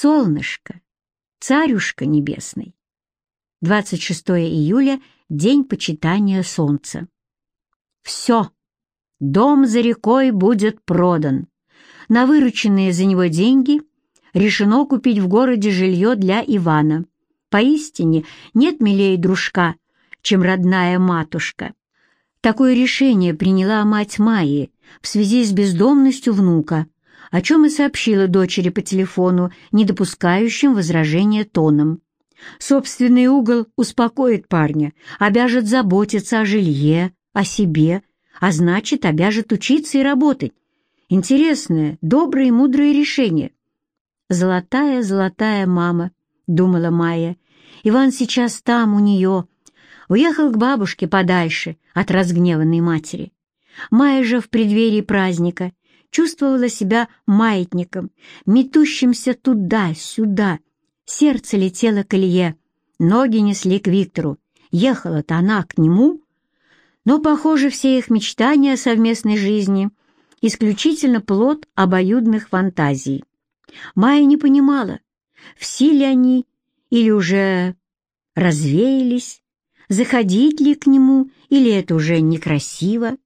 Солнышко, царюшка небесный. 26 июля — день почитания солнца. Все, дом за рекой будет продан. На вырученные за него деньги решено купить в городе жилье для Ивана. Поистине нет милее дружка, чем родная матушка. Такое решение приняла мать Майи в связи с бездомностью внука, о чем и сообщила дочери по телефону, не допускающим возражения тоном. Собственный угол успокоит парня, обяжет заботиться о жилье, о себе, а значит, обяжет учиться и работать. Интересное, доброе и мудрое решение. «Золотая, золотая мама», — думала Майя. «Иван сейчас там, у нее». Уехал к бабушке подальше от разгневанной матери. Майя же в преддверии праздника чувствовала себя маятником, метущимся туда-сюда, Сердце летело к Илье, ноги несли к Виктору. Ехала-то она к нему. Но, похоже, все их мечтания о совместной жизни — исключительно плод обоюдных фантазий. Майя не понимала, в силе они или уже развеялись, заходить ли к нему, или это уже некрасиво.